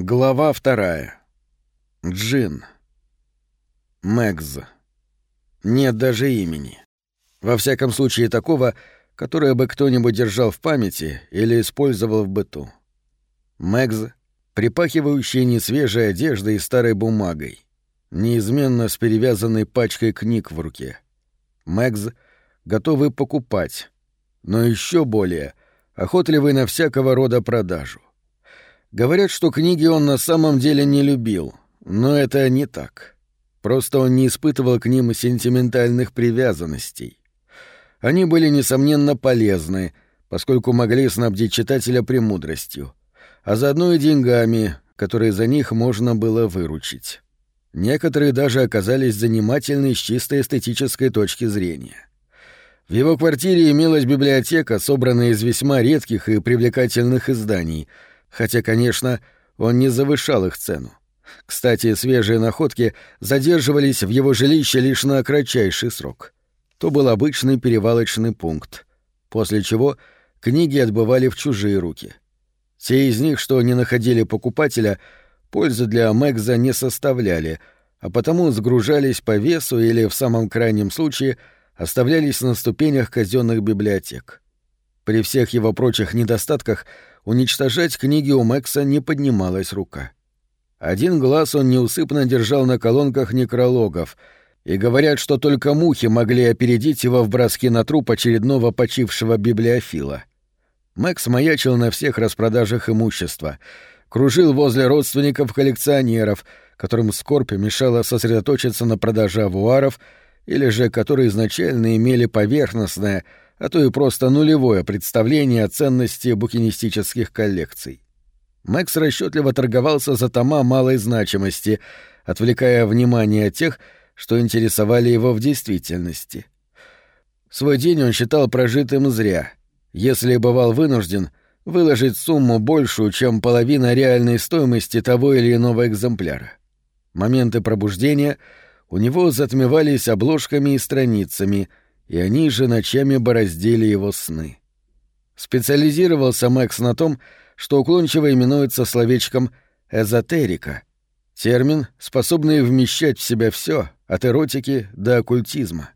Глава вторая. Джин. Мэгз. Нет даже имени. Во всяком случае такого, которое бы кто-нибудь держал в памяти или использовал в быту. Мэгз, припахивающий несвежей одеждой и старой бумагой, неизменно с перевязанной пачкой книг в руке. Мэгз, готовый покупать, но еще более охотливый на всякого рода продажу. Говорят, что книги он на самом деле не любил, но это не так. Просто он не испытывал к ним сентиментальных привязанностей. Они были, несомненно, полезны, поскольку могли снабдить читателя премудростью, а заодно и деньгами, которые за них можно было выручить. Некоторые даже оказались занимательны с чисто эстетической точки зрения. В его квартире имелась библиотека, собранная из весьма редких и привлекательных изданий — хотя, конечно, он не завышал их цену. Кстати, свежие находки задерживались в его жилище лишь на кратчайший срок. То был обычный перевалочный пункт, после чего книги отбывали в чужие руки. Те из них, что не находили покупателя, пользы для Мэгза не составляли, а потому сгружались по весу или, в самом крайнем случае, оставлялись на ступенях казенных библиотек. При всех его прочих недостатках уничтожать книги у Мэкса не поднималась рука. Один глаз он неусыпно держал на колонках некрологов, и говорят, что только мухи могли опередить его в броски на труп очередного почившего библиофила. Мэкс маячил на всех распродажах имущества, кружил возле родственников-коллекционеров, которым скорбь мешала сосредоточиться на продаже авуаров, или же которые изначально имели поверхностное — а то и просто нулевое представление о ценности букинистических коллекций. Мэкс расчетливо торговался за тома малой значимости, отвлекая внимание от тех, что интересовали его в действительности. Свой день он считал прожитым зря, если бывал вынужден выложить сумму большую, чем половина реальной стоимости того или иного экземпляра. Моменты пробуждения у него затмевались обложками и страницами — и они же ночами бороздили его сны. Специализировался Мэкс на том, что уклончиво именуется словечком «эзотерика», термин, способный вмещать в себя все, от эротики до оккультизма.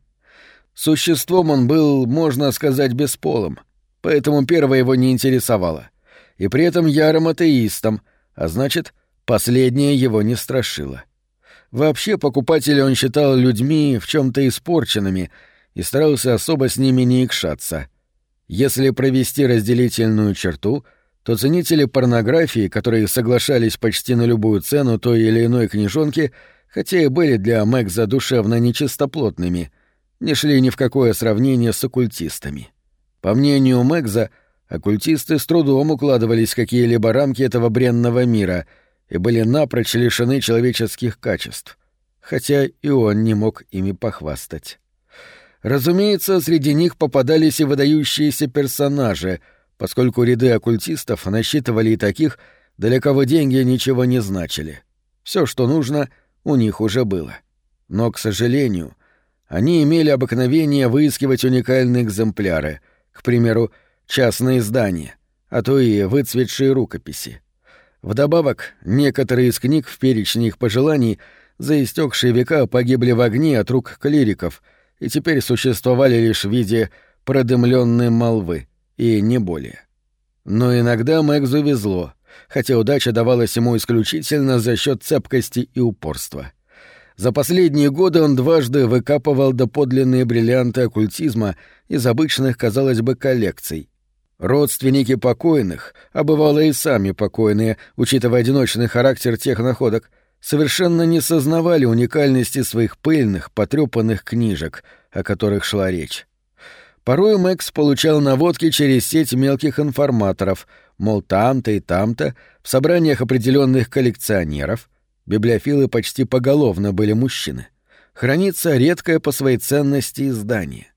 Существом он был, можно сказать, бесполым, поэтому первое его не интересовало, и при этом ярым атеистом, а значит, последнее его не страшило. Вообще покупателей он считал людьми в чем то испорченными — и старался особо с ними не икшаться. Если провести разделительную черту, то ценители порнографии, которые соглашались почти на любую цену той или иной книжонки, хотя и были для Мэг душевно нечистоплотными, не шли ни в какое сравнение с оккультистами. По мнению Мэгза, оккультисты с трудом укладывались в какие-либо рамки этого бренного мира и были напрочь лишены человеческих качеств, хотя и он не мог ими похвастать. Разумеется, среди них попадались и выдающиеся персонажи, поскольку ряды оккультистов насчитывали и таких, для кого деньги ничего не значили. Все, что нужно, у них уже было. Но, к сожалению, они имели обыкновение выискивать уникальные экземпляры, к примеру, частные издания, а то и выцветшие рукописи. Вдобавок, некоторые из книг в перечне их пожеланий за истекшие века погибли в огне от рук клириков — и теперь существовали лишь в виде продымленной молвы, и не более. Но иногда Мэгзу везло, хотя удача давалась ему исключительно за счет цепкости и упорства. За последние годы он дважды выкапывал доподлинные бриллианты оккультизма из обычных, казалось бы, коллекций. Родственники покойных, а бывало и сами покойные, учитывая одиночный характер тех находок — совершенно не сознавали уникальности своих пыльных, потрепанных книжек, о которых шла речь. Порой Мэкс получал наводки через сеть мелких информаторов, мол, там-то и там-то, в собраниях определенных коллекционеров, библиофилы почти поголовно были мужчины, хранится редкое по своей ценности издание.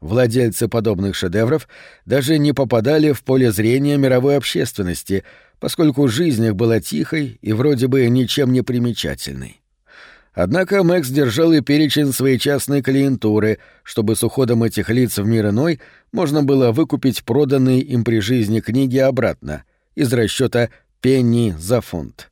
Владельцы подобных шедевров даже не попадали в поле зрения мировой общественности — поскольку жизнь их была тихой и вроде бы ничем не примечательной. Однако Мэкс держал и перечень своей частной клиентуры, чтобы с уходом этих лиц в мир иной можно было выкупить проданные им при жизни книги обратно, из расчета пенни за фунт.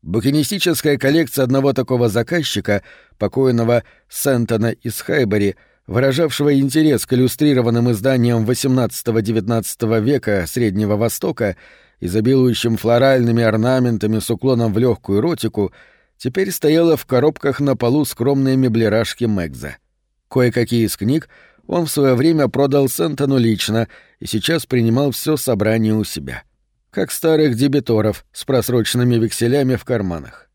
Букинистическая коллекция одного такого заказчика, покойного Сентона из Хайбери, выражавшего интерес к иллюстрированным изданиям XVIII-XIX века Среднего Востока, изобилующим флоральными орнаментами с уклоном в легкую эротику, теперь стояла в коробках на полу скромные меблерашки Мэгза. Кое-какие из книг он в свое время продал Сентону лично и сейчас принимал все собрание у себя. — как старых дебиторов с просроченными векселями в карманах.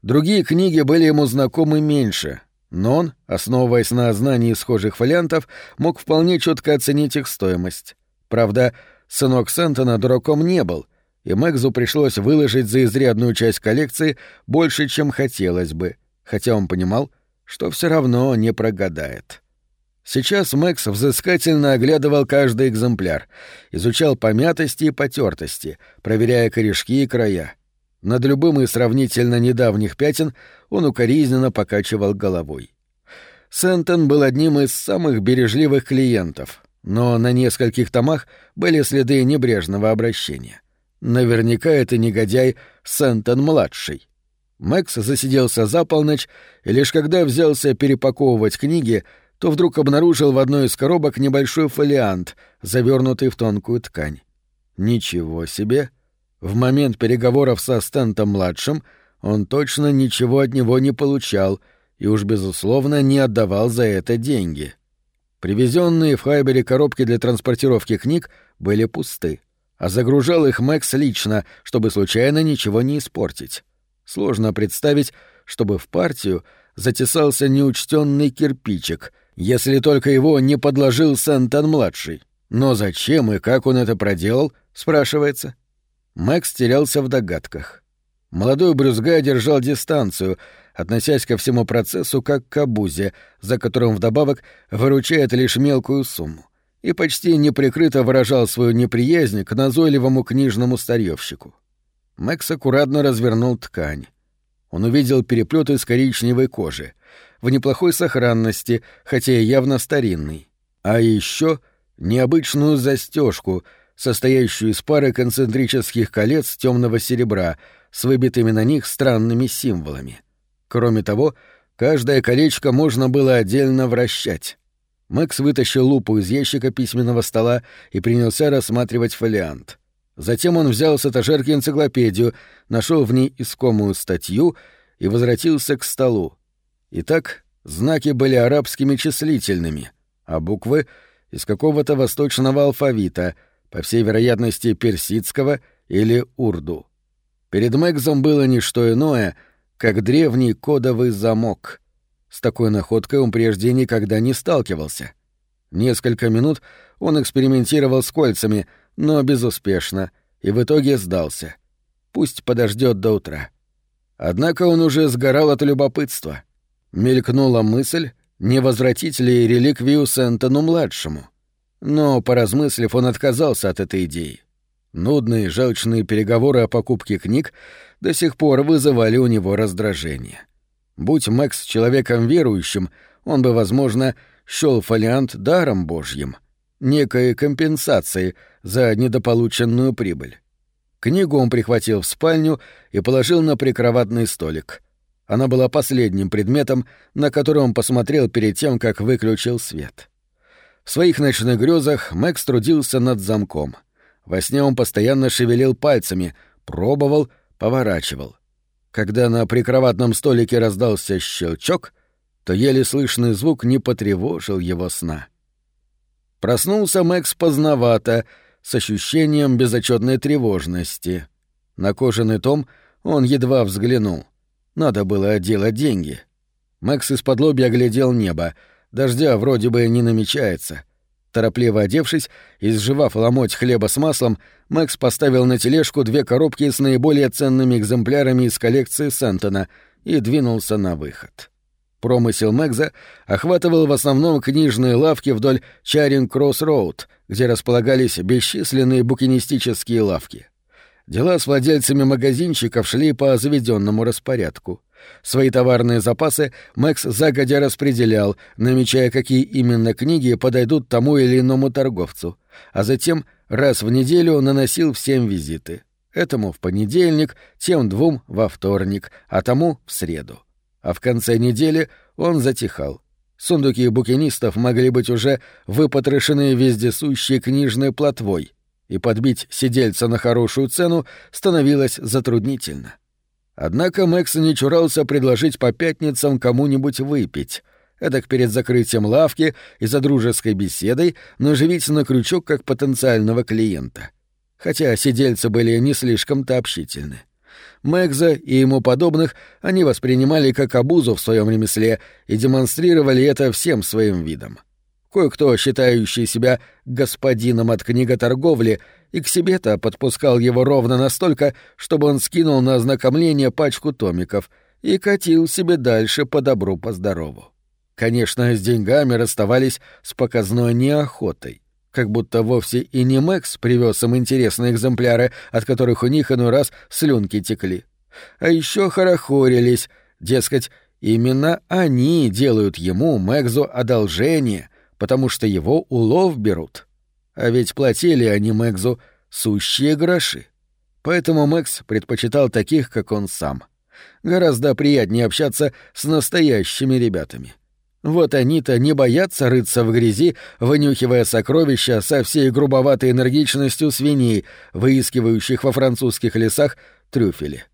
Другие книги были ему знакомы меньше, но он, основываясь на знании схожих фолиантов, мог вполне четко оценить их стоимость. Правда, сынок Сентона дураком не был, и Мэгзу пришлось выложить за изрядную часть коллекции больше, чем хотелось бы, хотя он понимал, что все равно не прогадает. Сейчас Мэкс взыскательно оглядывал каждый экземпляр, изучал помятости и потертости, проверяя корешки и края. Над любым из сравнительно недавних пятен он укоризненно покачивал головой. Сентон был одним из самых бережливых клиентов, но на нескольких томах были следы небрежного обращения. Наверняка это негодяй Сентон-младший. Мэкс засиделся за полночь, и лишь когда взялся перепаковывать книги — то вдруг обнаружил в одной из коробок небольшой фолиант, завернутый в тонкую ткань. Ничего себе! В момент переговоров со Стентом-младшим он точно ничего от него не получал и уж, безусловно, не отдавал за это деньги. Привезенные в Хайбере коробки для транспортировки книг были пусты, а загружал их Мэкс лично, чтобы случайно ничего не испортить. Сложно представить, чтобы в партию затесался неучтенный кирпичик — если только его не подложил Сентон-младший. Но зачем и как он это проделал, спрашивается. Макс терялся в догадках. Молодой брюзга держал дистанцию, относясь ко всему процессу как к обузе, за которым вдобавок выручает лишь мелкую сумму, и почти неприкрыто выражал свою неприязнь к назойливому книжному старьевщику. Макс аккуратно развернул ткань. Он увидел переплет из коричневой кожи — в неплохой сохранности, хотя и явно старинный. А еще необычную застежку, состоящую из пары концентрических колец темного серебра с выбитыми на них странными символами. Кроме того, каждое колечко можно было отдельно вращать. Макс вытащил лупу из ящика письменного стола и принялся рассматривать фолиант. Затем он взял с этажерки энциклопедию, нашел в ней искомую статью и возвратился к столу. Итак, знаки были арабскими числительными, а буквы — из какого-то восточного алфавита, по всей вероятности персидского или урду. Перед Мэгзом было не что иное, как древний кодовый замок. С такой находкой он прежде никогда не сталкивался. Несколько минут он экспериментировал с кольцами, но безуспешно, и в итоге сдался. Пусть подождет до утра. Однако он уже сгорал от любопытства — Мелькнула мысль, не возвратить ли реликвию Сентону-младшему. Но, поразмыслив, он отказался от этой идеи. Нудные, желчные переговоры о покупке книг до сих пор вызывали у него раздражение. Будь Мэкс человеком верующим, он бы, возможно, счёл фолиант даром божьим, некой компенсацией за недополученную прибыль. Книгу он прихватил в спальню и положил на прикроватный столик. Она была последним предметом, на который он посмотрел перед тем, как выключил свет. В своих ночных грезах Мэкс трудился над замком. Во сне он постоянно шевелил пальцами, пробовал, поворачивал. Когда на прикроватном столике раздался щелчок, то еле слышный звук не потревожил его сна. Проснулся Мэкс поздновато, с ощущением безотчетной тревожности. На кожаный том он едва взглянул — надо было делать деньги. Макс из-под лобья оглядел небо. Дождя вроде бы не намечается. Торопливо одевшись и сживав ломоть хлеба с маслом, Макс поставил на тележку две коробки с наиболее ценными экземплярами из коллекции Сентона и двинулся на выход. Промысел Мэгза охватывал в основном книжные лавки вдоль Чаринг-Кросс-Роуд, где располагались бесчисленные букинистические лавки. Дела с владельцами магазинчиков шли по заведенному распорядку. Свои товарные запасы Мэкс загодя распределял, намечая, какие именно книги подойдут тому или иному торговцу, а затем раз в неделю наносил всем визиты. этому в понедельник, тем двум во вторник, а тому в среду. А в конце недели он затихал. Сундуки букинистов могли быть уже выпотрошены вездесущей книжной плотвой, и подбить сидельца на хорошую цену становилось затруднительно. Однако Мэкс не чурался предложить по пятницам кому-нибудь выпить, эдак перед закрытием лавки и за дружеской беседой наживить на крючок как потенциального клиента. Хотя сидельцы были не слишком-то общительны. Мэгза и ему подобных они воспринимали как обузу в своем ремесле и демонстрировали это всем своим видом. Кое-кто, считающий себя господином от книготорговли, и к себе-то подпускал его ровно настолько, чтобы он скинул на ознакомление пачку томиков и катил себе дальше по добру, по здорову. Конечно, с деньгами расставались с показной неохотой, как будто вовсе и не Мэкс привез им интересные экземпляры, от которых у них иной раз слюнки текли. А еще хорохорились, дескать, именно они делают ему, Мэкзу, одолжение, потому что его улов берут. А ведь платили они Мэгзу сущие гроши. Поэтому Мэкс предпочитал таких, как он сам. Гораздо приятнее общаться с настоящими ребятами. Вот они-то не боятся рыться в грязи, вынюхивая сокровища со всей грубоватой энергичностью свиней, выискивающих во французских лесах трюфели.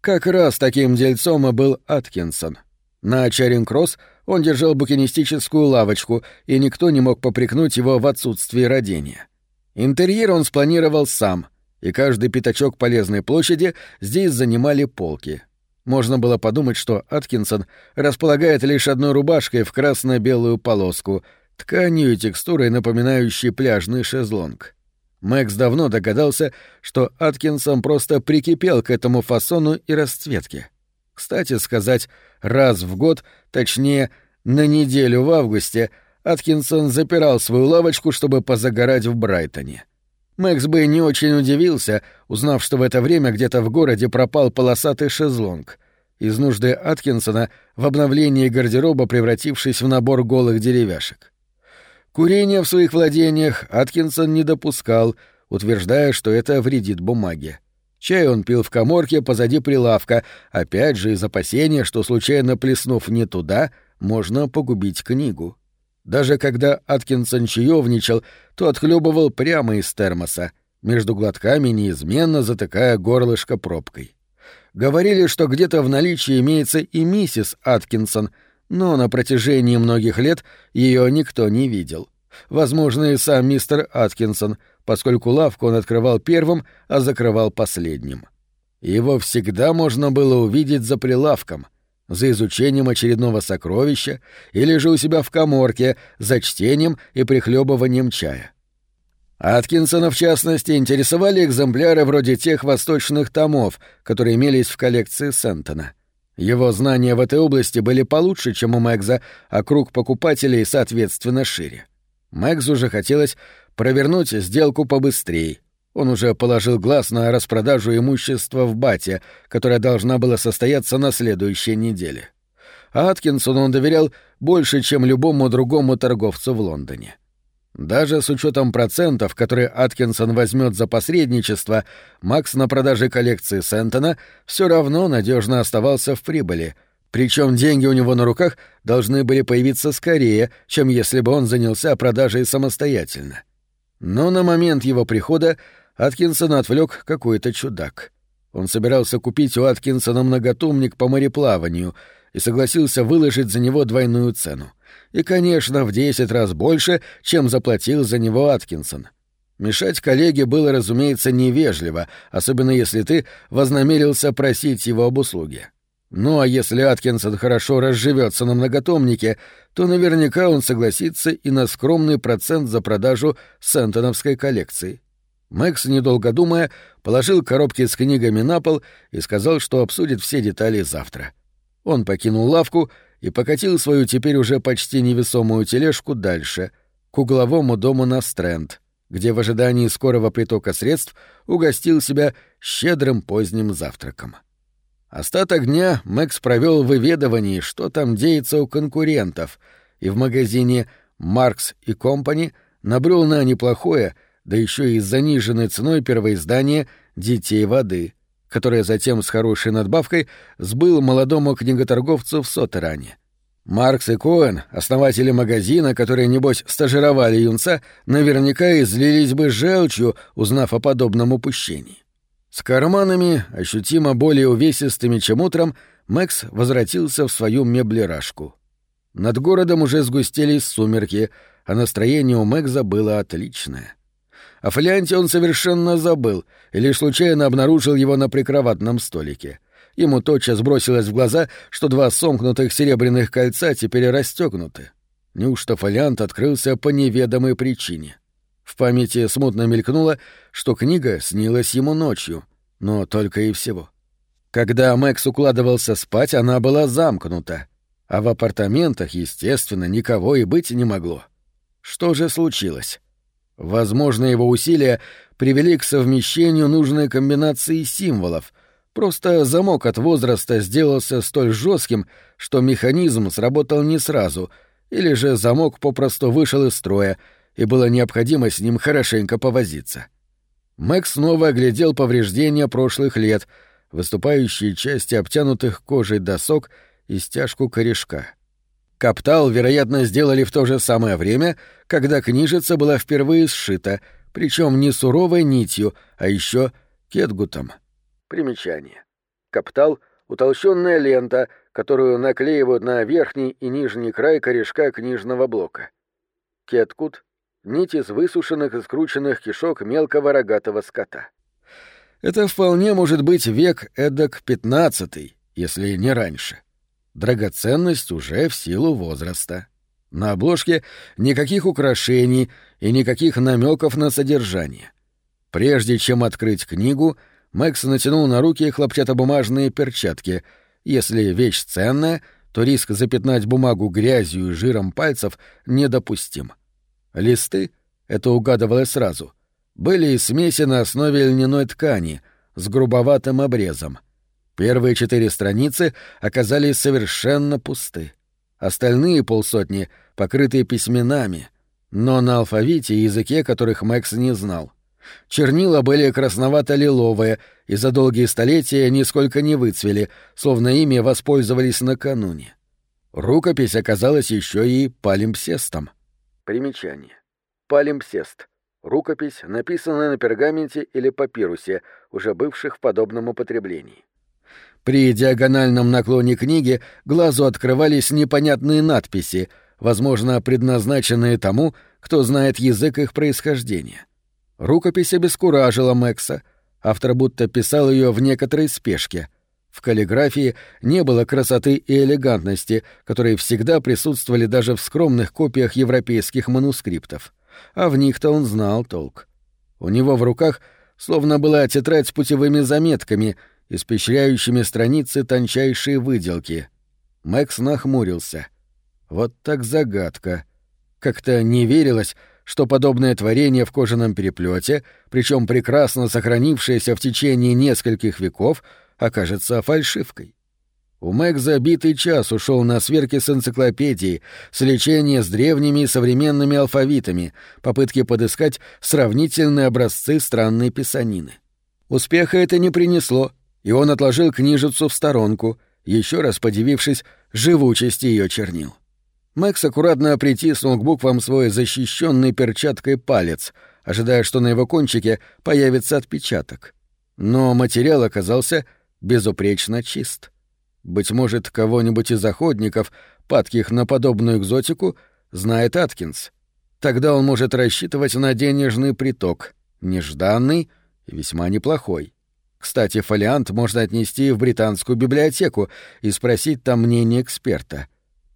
Как раз таким дельцом и был Аткинсон. На Чаринг-Кросс он держал букинистическую лавочку, и никто не мог попрекнуть его в отсутствии родения. Интерьер он спланировал сам, и каждый пятачок полезной площади здесь занимали полки. Можно было подумать, что Аткинсон располагает лишь одной рубашкой в красно-белую полоску, тканью и текстурой, напоминающей пляжный шезлонг. Мэкс давно догадался, что Аткинсон просто прикипел к этому фасону и расцветке. Кстати сказать, раз в год, точнее, на неделю в августе, Аткинсон запирал свою лавочку, чтобы позагорать в Брайтоне. Мэкс бы не очень удивился, узнав, что в это время где-то в городе пропал полосатый шезлонг. Из нужды Аткинсона в обновлении гардероба превратившись в набор голых деревяшек. Курение в своих владениях Аткинсон не допускал, утверждая, что это вредит бумаге. Чай он пил в коморке позади прилавка, опять же из опасения, что, случайно плеснув не туда, можно погубить книгу. Даже когда Аткинсон чаевничал, то отхлебывал прямо из термоса, между глотками неизменно затыкая горлышко пробкой. Говорили, что где-то в наличии имеется и миссис Аткинсон, но на протяжении многих лет ее никто не видел. Возможно, и сам мистер Аткинсон — поскольку лавку он открывал первым, а закрывал последним. Его всегда можно было увидеть за прилавком, за изучением очередного сокровища или же у себя в коморке, за чтением и прихлебыванием чая. Аткинсона, в частности, интересовали экземпляры вроде тех восточных томов, которые имелись в коллекции Сентона. Его знания в этой области были получше, чем у Мэгза, а круг покупателей, соответственно, шире. Мэгзу же хотелось провернуть сделку побыстрее. Он уже положил глаз на распродажу имущества в Бате, которая должна была состояться на следующей неделе. Аткинсону он доверял больше, чем любому другому торговцу в Лондоне. Даже с учетом процентов, которые Аткинсон возьмет за посредничество, Макс на продаже коллекции Сентона все равно надежно оставался в прибыли, причем деньги у него на руках должны были появиться скорее, чем если бы он занялся продажей самостоятельно. Но на момент его прихода Аткинсона отвлек какой-то чудак. Он собирался купить у Аткинсона многотомник по мореплаванию и согласился выложить за него двойную цену. И, конечно, в десять раз больше, чем заплатил за него Аткинсон. Мешать коллеге было, разумеется, невежливо, особенно если ты вознамерился просить его об услуге. Ну а если Аткинсон хорошо разживется на многотомнике, то наверняка он согласится и на скромный процент за продажу Сентоновской коллекции. Мэкс, недолго думая, положил коробки с книгами на пол и сказал, что обсудит все детали завтра. Он покинул лавку и покатил свою теперь уже почти невесомую тележку дальше, к угловому дому на Стрэнд, где в ожидании скорого притока средств угостил себя щедрым поздним завтраком. Остаток дня Мэкс провел в выведывании, что там деется у конкурентов, и в магазине «Маркс и Компани» набрел на неплохое, да еще и с заниженной ценой первоиздание «Детей воды», которое затем с хорошей надбавкой сбыл молодому книготорговцу в Сотеране. Маркс и Коэн, основатели магазина, которые, небось, стажировали юнца, наверняка излились бы желчью, узнав о подобном упущении. С карманами, ощутимо более увесистыми, чем утром, Мэкс возвратился в свою меблерашку. Над городом уже сгустились сумерки, а настроение у Мэгза было отличное. О фолианте он совершенно забыл и лишь случайно обнаружил его на прикроватном столике. Ему тотчас бросилось в глаза, что два сомкнутых серебряных кольца теперь расстегнуты. Неужто фолиант открылся по неведомой причине? В памяти смутно мелькнуло, что книга снилась ему ночью, но только и всего. Когда Мэкс укладывался спать, она была замкнута, а в апартаментах, естественно, никого и быть не могло. Что же случилось? Возможно, его усилия привели к совмещению нужной комбинации символов. Просто замок от возраста сделался столь жестким, что механизм сработал не сразу, или же замок попросту вышел из строя, и было необходимо с ним хорошенько повозиться. Мэг снова оглядел повреждения прошлых лет, выступающие части обтянутых кожей досок и стяжку корешка. Каптал, вероятно, сделали в то же самое время, когда книжица была впервые сшита, причем не суровой нитью, а еще кетгутом. Примечание. Каптал — утолщенная лента, которую наклеивают на верхний и нижний край корешка книжного блока. Кеткут — нить из высушенных и скрученных кишок мелкого рогатого скота. Это вполне может быть век эдак пятнадцатый, если не раньше. Драгоценность уже в силу возраста. На обложке никаких украшений и никаких намеков на содержание. Прежде чем открыть книгу, Мэкс натянул на руки хлопчатобумажные перчатки. Если вещь ценная, то риск запятнать бумагу грязью и жиром пальцев недопустим. Листы, это угадывалось сразу, были из смеси на основе льняной ткани с грубоватым обрезом — Первые четыре страницы оказались совершенно пусты. Остальные полсотни покрыты письменами, но на алфавите и языке, которых Мэкс не знал. Чернила были красновато-лиловые и за долгие столетия нисколько не выцвели, словно ими воспользовались накануне. Рукопись оказалась еще и палимпсестом. Примечание. Палимпсест. Рукопись, написанная на пергаменте или папирусе, уже бывших в подобном употреблении. При диагональном наклоне книги глазу открывались непонятные надписи, возможно, предназначенные тому, кто знает язык их происхождения. Рукопись обескуражила Мэкса. Автор будто писал ее в некоторой спешке. В каллиграфии не было красоты и элегантности, которые всегда присутствовали даже в скромных копиях европейских манускриптов. А в них-то он знал толк. У него в руках словно была тетрадь с путевыми заметками — испещряющими страницы тончайшие выделки. Мэкс нахмурился. Вот так загадка. Как-то не верилось, что подобное творение в кожаном переплете, причем прекрасно сохранившееся в течение нескольких веков, окажется фальшивкой. У Мэгза битый час ушел на сверки с энциклопедией, с лечения с древними и современными алфавитами, попытки подыскать сравнительные образцы странной писанины. Успеха это не принесло, и он отложил книжицу в сторонку, еще раз подивившись живучести ее чернил. Мэкс аккуратно притиснул к буквам свой защищенный перчаткой палец, ожидая, что на его кончике появится отпечаток. Но материал оказался безупречно чист. Быть может, кого-нибудь из охотников, падких на подобную экзотику, знает Аткинс. Тогда он может рассчитывать на денежный приток, нежданный и весьма неплохой. Кстати, фолиант можно отнести в британскую библиотеку и спросить там мнение эксперта.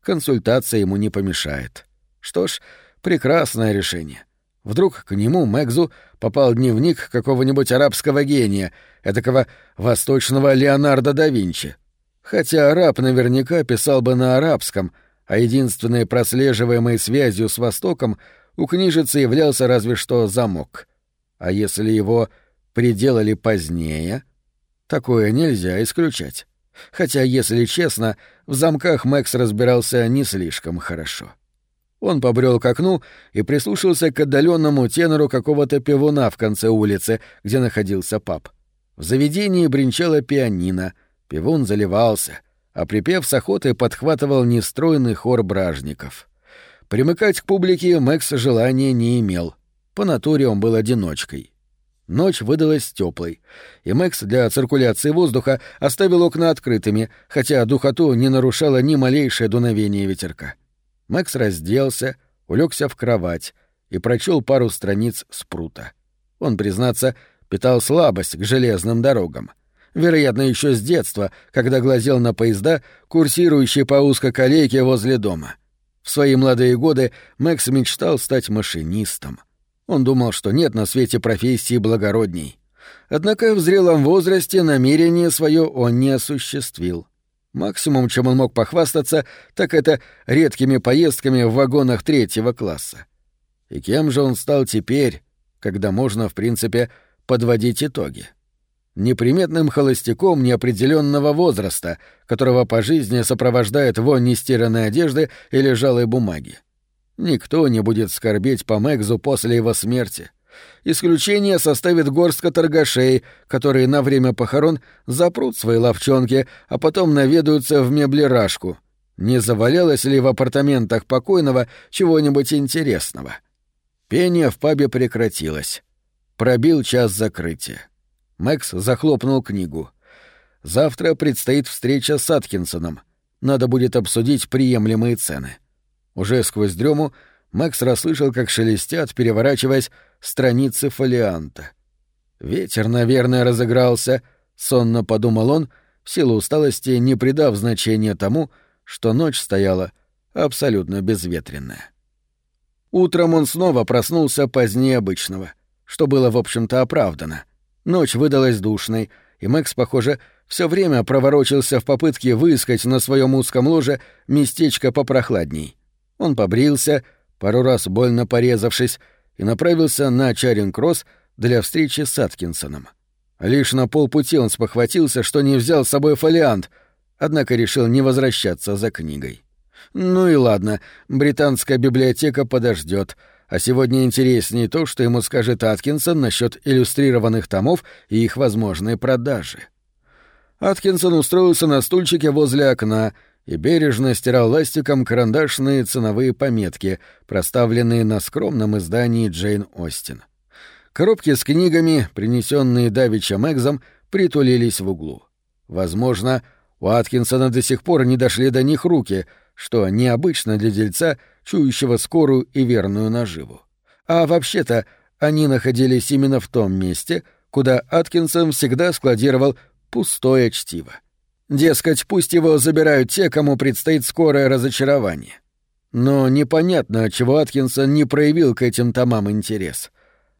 Консультация ему не помешает. Что ж, прекрасное решение. Вдруг к нему, Мэгзу, попал дневник какого-нибудь арабского гения, этакого восточного Леонардо да Винчи. Хотя араб наверняка писал бы на арабском, а единственной прослеживаемой связью с Востоком у книжицы являлся разве что замок. А если его приделали позднее, такое нельзя исключать. Хотя, если честно, в замках Мэкс разбирался не слишком хорошо. Он побрел к окну и прислушался к отдаленному тенору какого-то пивуна в конце улицы, где находился паб. В заведении бренчала пианино, пивун заливался, а припев с охотой подхватывал нестройный хор бражников. Примыкать к публике Мэкс желания не имел. По натуре он был одиночкой. Ночь выдалась теплой, и Мэкс для циркуляции воздуха оставил окна открытыми, хотя духоту не нарушало ни малейшее дуновение ветерка. Мэкс разделся, улегся в кровать и прочел пару страниц спрута. Он, признаться, питал слабость к железным дорогам. Вероятно, еще с детства, когда глазел на поезда, курсирующие по узкоколейке возле дома. В свои молодые годы Мэкс мечтал стать машинистом — он думал, что нет на свете профессии благородней. Однако в зрелом возрасте намерение свое он не осуществил. Максимум, чем он мог похвастаться, так это редкими поездками в вагонах третьего класса. И кем же он стал теперь, когда можно, в принципе, подводить итоги? Неприметным холостяком неопределенного возраста, которого по жизни сопровождает вонь нестиранной одежды или жалой бумаги. Никто не будет скорбеть по Мэгзу после его смерти. Исключение составит горстка торгашей, которые на время похорон запрут свои ловчонки, а потом наведаются в меблерашку. Не завалялось ли в апартаментах покойного чего-нибудь интересного? Пение в пабе прекратилось. Пробил час закрытия. Мэкс захлопнул книгу. Завтра предстоит встреча с Аткинсоном. Надо будет обсудить приемлемые цены. — уже сквозь дрему Макс расслышал, как шелестят, переворачиваясь, страницы фолианта. Ветер, наверное, разыгрался, сонно подумал он, в силу усталости не придав значения тому, что ночь стояла абсолютно безветренная. Утром он снова проснулся позднее обычного, что было, в общем-то, оправдано. Ночь выдалась душной, и Мэкс, похоже, все время проворочился в попытке выискать на своем узком ложе местечко попрохладней. Он побрился, пару раз больно порезавшись, и направился на Чаринг-Кросс для встречи с Аткинсоном. Лишь на полпути он спохватился, что не взял с собой фолиант, однако решил не возвращаться за книгой. Ну и ладно, британская библиотека подождет, а сегодня интереснее то, что ему скажет Аткинсон насчет иллюстрированных томов и их возможной продажи. Аткинсон устроился на стульчике возле окна — и бережно стирал ластиком карандашные ценовые пометки, проставленные на скромном издании Джейн Остин. Коробки с книгами, принесенные Давича Мэгзом, притулились в углу. Возможно, у Аткинсона до сих пор не дошли до них руки, что необычно для дельца, чующего скорую и верную наживу. А вообще-то они находились именно в том месте, куда Аткинсон всегда складировал пустое чтиво. Дескать, пусть его забирают те, кому предстоит скорое разочарование. Но непонятно, чего Аткинсон не проявил к этим томам интерес.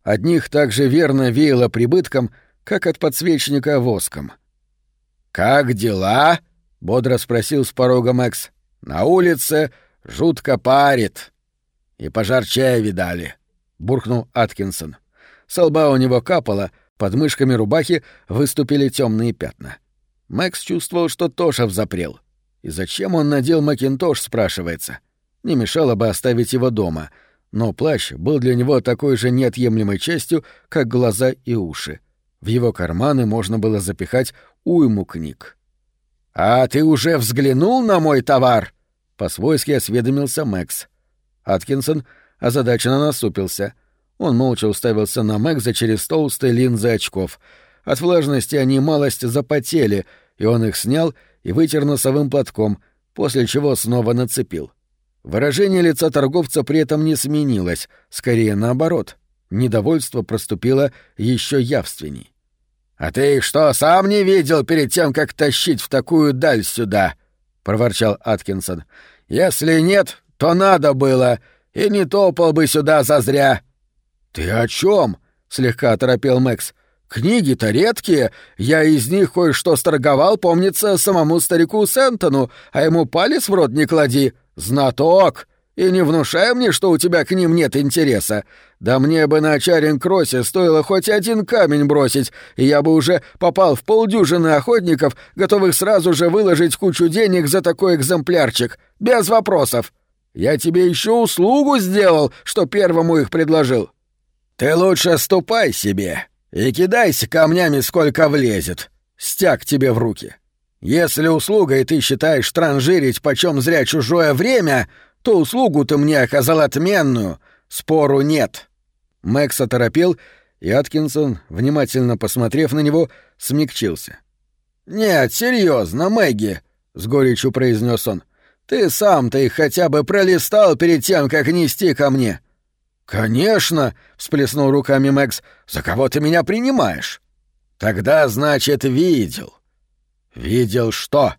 От них так же верно веяло прибытком, как от подсвечника воском. «Как дела?» — бодро спросил с порога Мэкс. «На улице жутко парит». «И пожар чая видали», — буркнул Аткинсон. С лба у него капало, под мышками рубахи выступили темные пятна. — Макс чувствовал, что Тоша взапрел. И зачем он надел Макинтош, спрашивается. Не мешало бы оставить его дома, но плащ был для него такой же неотъемлемой частью, как глаза и уши. В его карманы можно было запихать уйму книг. «А ты уже взглянул на мой товар?» — по-свойски осведомился Мэкс. Аткинсон озадаченно насупился. Он молча уставился на Мэкса через толстые линзы очков. От влажности они малость запотели — и он их снял и вытер носовым платком, после чего снова нацепил. Выражение лица торговца при этом не сменилось, скорее наоборот. Недовольство проступило еще явственней. «А ты что, сам не видел перед тем, как тащить в такую даль сюда?» — проворчал Аткинсон. «Если нет, то надо было, и не топал бы сюда зазря». «Ты о чем? слегка оторопел Мэкс. Книги-то редкие, я из них кое-что сторговал, помнится, самому старику Сентону, а ему палец в рот не клади. Знаток! И не внушай мне, что у тебя к ним нет интереса. Да мне бы на Чаринг-Кроссе стоило хоть один камень бросить, и я бы уже попал в полдюжины охотников, готовых сразу же выложить кучу денег за такой экземплярчик. Без вопросов. Я тебе еще услугу сделал, что первому их предложил. Ты лучше ступай себе, И кидайся камнями, сколько влезет. Стяг тебе в руки. Если услугой ты считаешь транжирить почем зря чужое время, то услугу ты мне оказал отменную. Спору нет». Мэкс оторопел, и Аткинсон, внимательно посмотрев на него, смягчился. «Нет, серьезно, Мэгги», — с горечью произнес он. «Ты сам-то их хотя бы пролистал перед тем, как нести ко мне». «Конечно!» — всплеснул руками Мэкс. «За кого ты меня принимаешь?» «Тогда, значит, видел». «Видел что?»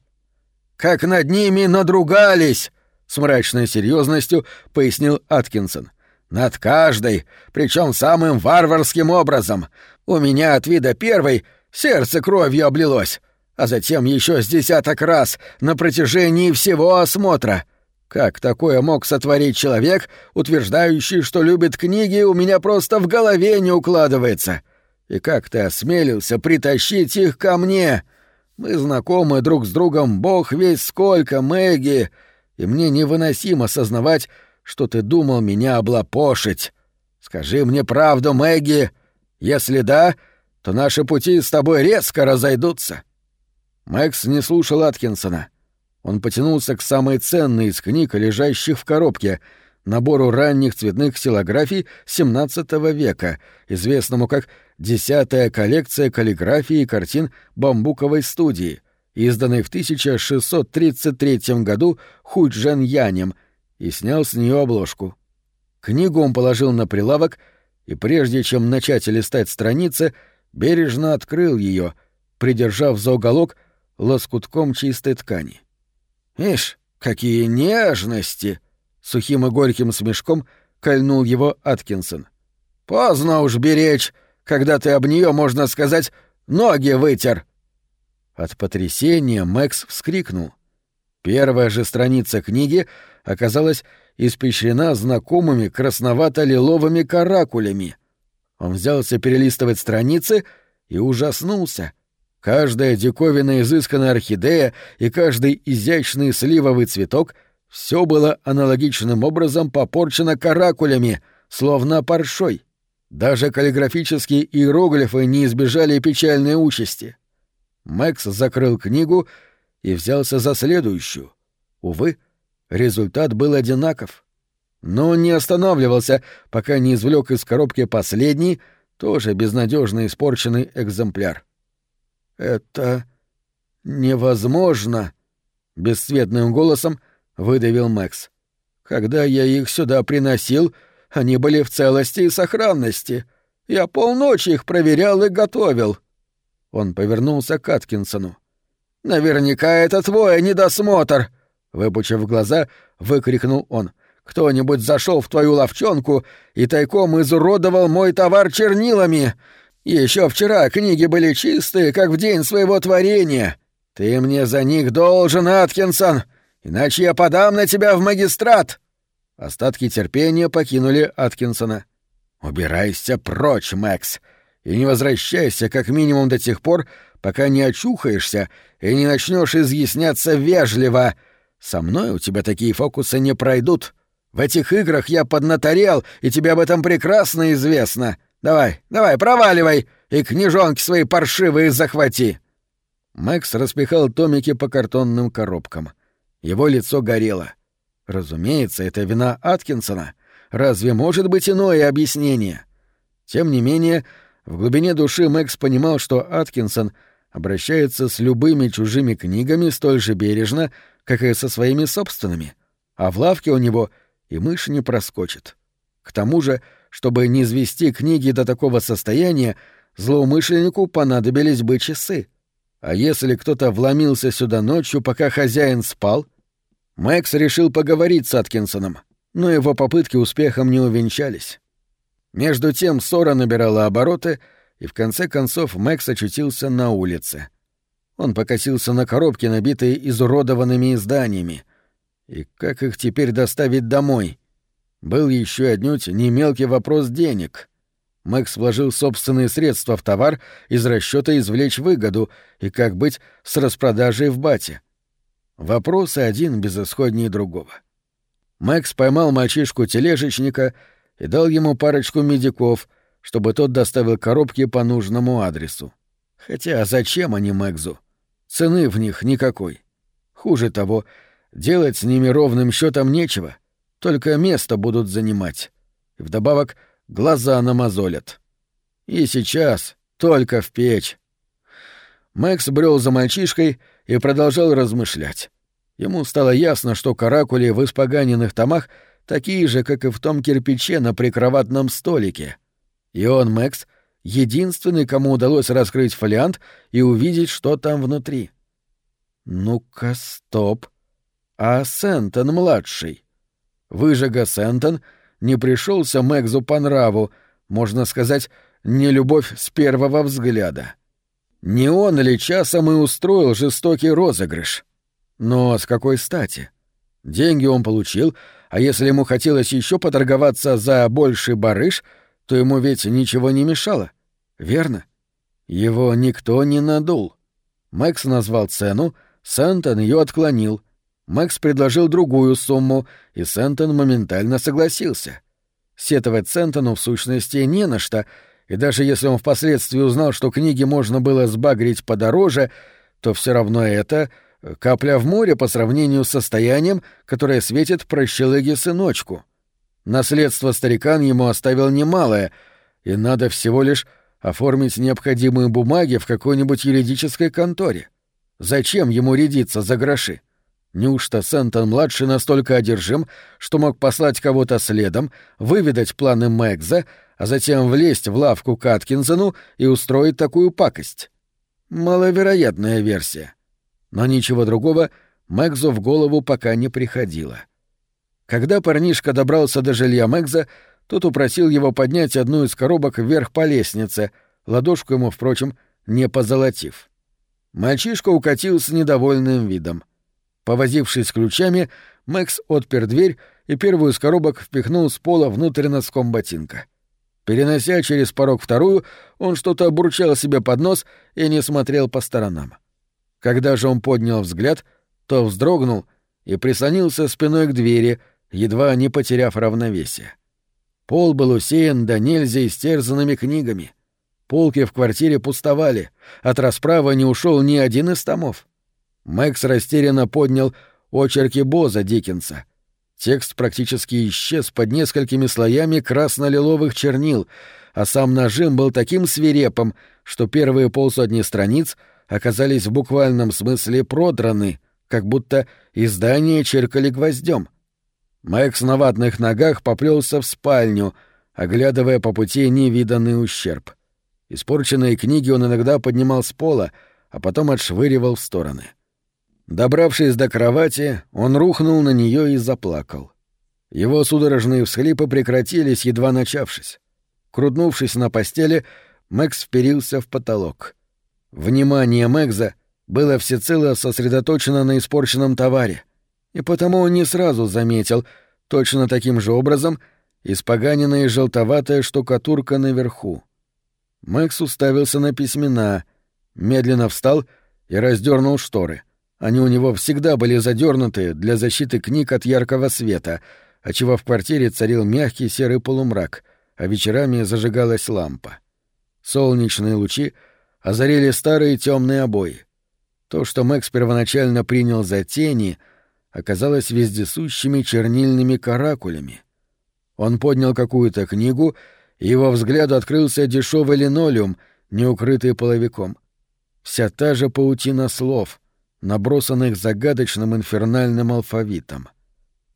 «Как над ними надругались!» — с мрачной серьезностью пояснил Аткинсон. «Над каждой, причем самым варварским образом. У меня от вида первой сердце кровью облилось, а затем еще с десяток раз на протяжении всего осмотра. Как такое мог сотворить человек, утверждающий, что любит книги, у меня просто в голове не укладывается. И как ты осмелился притащить их ко мне? Мы знакомы друг с другом бог весь сколько, Мэгги, и мне невыносимо сознавать, что ты думал меня облапошить. Скажи мне правду, Мэгги. Если да, то наши пути с тобой резко разойдутся». Мэкс не слушал Аткинсона — он потянулся к самой ценной из книг, лежащих в коробке, набору ранних цветных стилографий XVII века, известному как «Десятая коллекция каллиграфии и картин бамбуковой студии», изданной в 1633 году Хуйджен Янем, и снял с нее обложку. Книгу он положил на прилавок и, прежде чем начать листать страницы, бережно открыл ее, придержав за уголок лоскутком чистой ткани. «Ишь, какие нежности!» — сухим и горьким смешком кольнул его Аткинсон. «Поздно уж беречь, когда ты об нее, можно сказать, ноги вытер!» От потрясения Мэкс вскрикнул. Первая же страница книги оказалась испещрена знакомыми красновато-лиловыми каракулями. Он взялся перелистывать страницы и ужаснулся — Каждая диковинная изысканная орхидея и каждый изящный сливовый цветок — все было аналогичным образом попорчено каракулями, словно паршой. Даже каллиграфические иероглифы не избежали печальной участи. Мэкс закрыл книгу и взялся за следующую. Увы, результат был одинаков. Но он не останавливался, пока не извлек из коробки последний, тоже безнадежно испорченный экземпляр. — «Это невозможно!» — бесцветным голосом выдавил Мэкс. «Когда я их сюда приносил, они были в целости и сохранности. Я полночи их проверял и готовил». Он повернулся к Аткинсону. «Наверняка это твой недосмотр!» Выпучив глаза, выкрикнул он. «Кто-нибудь зашел в твою ловчонку и тайком изуродовал мой товар чернилами. Еще вчера книги были чистые, как в день своего творения. Ты мне за них должен, Аткинсон, иначе я подам на тебя в магистрат. Остатки терпения покинули Аткинсона. Убирайся прочь, Макс, и не возвращайся как минимум до тех пор, пока не очухаешься и не начнешь изъясняться вежливо. Со мной у тебя такие фокусы не пройдут. В этих играх я поднаторел, и тебе об этом прекрасно известно. — Давай, давай, проваливай и книжонки свои паршивые захвати. Макс распихал томики по картонным коробкам. Его лицо горело. Разумеется, это вина Аткинсона. Разве может быть иное объяснение? Тем не менее, в глубине души Макс понимал, что Аткинсон обращается с любыми чужими книгами столь же бережно, как и со своими собственными, а в лавке у него и мышь не проскочит. К тому же, чтобы не извести книги до такого состояния, злоумышленнику понадобились бы часы. А если кто-то вломился сюда ночью, пока хозяин спал? Мэкс решил поговорить с Аткинсоном, но его попытки успехом не увенчались. Между тем ссора набирала обороты, и в конце концов Мэкс очутился на улице. Он покосился на коробки, набитые изуродованными изданиями. И как их теперь доставить домой? Был еще отнюдь не мелкий вопрос денег. Мэкс вложил собственные средства в товар из расчета извлечь выгоду и как быть с распродажей в бате. Вопрос один безысходнее другого. Мэкс поймал мальчишку-тележечника и дал ему парочку медиков, чтобы тот доставил коробки по нужному адресу. Хотя зачем они Мэгзу? Цены в них никакой. Хуже того, делать с ними ровным счетом нечего, только место будут занимать. И вдобавок глаза намазолят. И сейчас только в печь. Мэкс брел за мальчишкой и продолжал размышлять. Ему стало ясно, что каракули в испоганенных томах такие же, как и в том кирпиче на прикроватном столике. И он, Мэкс, единственный, кому удалось раскрыть фолиант и увидеть, что там внутри. Ну-ка, стоп. А Сентон-младший? Выжига Сентон не пришелся Мэгзу по нраву, можно сказать, не любовь с первого взгляда. Не он ли часом и устроил жестокий розыгрыш? Но с какой стати? Деньги он получил, а если ему хотелось еще поторговаться за больший барыш, то ему ведь ничего не мешало. Верно? Его никто не надул. Мэкс назвал цену, Сентон ее отклонил. Мэкс предложил другую сумму, и Сентон моментально согласился. Сетовать Сентону в сущности не на что, и даже если он впоследствии узнал, что книги можно было сбагрить подороже, то все равно это Капля в море по сравнению с состоянием, которое светит прощелыге сыночку. Наследство старикан ему оставил немалое, и надо всего лишь оформить необходимые бумаги в какой-нибудь юридической конторе. Зачем ему рядиться за гроши? Неужто Сентон-младший настолько одержим, что мог послать кого-то следом, выведать планы Мэгза, а затем влезть в лавку Каткинсону и устроить такую пакость? Маловероятная версия но ничего другого Мэгзу в голову пока не приходило. Когда парнишка добрался до жилья Мэгза, тот упросил его поднять одну из коробок вверх по лестнице, ладошку ему, впрочем, не позолотив. Мальчишка укатил с недовольным видом. Повозившись ключами, Мэкс отпер дверь и первую из коробок впихнул с пола внутрь носком ботинка. Перенося через порог вторую, он что-то бурчал себе под нос и не смотрел по сторонам. Когда же он поднял взгляд, то вздрогнул и прислонился спиной к двери, едва не потеряв равновесие. Пол был усеян до нельзя истерзанными книгами. Полки в квартире пустовали, от расправы не ушел ни один из томов. Мэкс растерянно поднял очерки Боза Диккенса. Текст практически исчез под несколькими слоями красно-лиловых чернил, а сам нажим был таким свирепым, что первые полсотни страниц — оказались в буквальном смысле продраны, как будто издание черкали гвоздем. Майк на ватных ногах поплелся в спальню, оглядывая по пути невиданный ущерб. Испорченные книги он иногда поднимал с пола, а потом отшвыривал в стороны. Добравшись до кровати, он рухнул на нее и заплакал. Его судорожные всхлипы прекратились, едва начавшись. Крутнувшись на постели, Мэкс вперился в потолок. Внимание Мэгза было всецело сосредоточено на испорченном товаре, и потому он не сразу заметил, точно таким же образом, испоганенная желтоватая штукатурка наверху. Мэкс уставился на письмена, медленно встал и раздернул шторы. Они у него всегда были задернуты для защиты книг от яркого света, отчего в квартире царил мягкий серый полумрак, а вечерами зажигалась лампа. Солнечные лучи — озарили старые темные обои. То, что Мэкс первоначально принял за тени, оказалось вездесущими чернильными каракулями. Он поднял какую-то книгу, и его взгляду открылся дешевый линолеум, не укрытый половиком. Вся та же паутина слов, набросанных загадочным инфернальным алфавитом.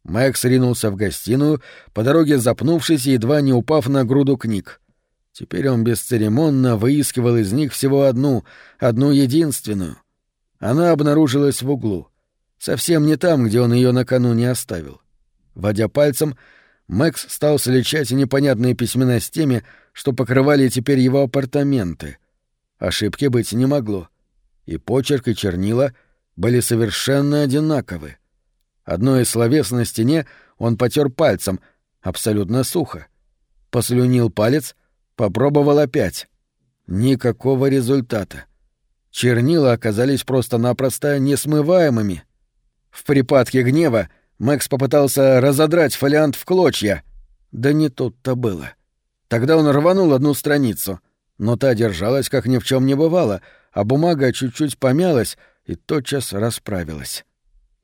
Мэкс ринулся в гостиную, по дороге запнувшись и едва не упав на груду книг — Теперь он бесцеремонно выискивал из них всего одну, одну единственную. Она обнаружилась в углу. Совсем не там, где он ее накануне оставил. Водя пальцем, Мэкс стал сличать непонятные письмена с теми, что покрывали теперь его апартаменты. Ошибки быть не могло. И почерк, и чернила были совершенно одинаковы. Одно из словес на стене он потер пальцем, абсолютно сухо. Послюнил палец — Попробовал опять. Никакого результата. Чернила оказались просто-напросто несмываемыми. В припадке гнева Мэкс попытался разодрать фолиант в клочья. Да не тут-то было. Тогда он рванул одну страницу, но та держалась, как ни в чем не бывало, а бумага чуть-чуть помялась и тотчас расправилась.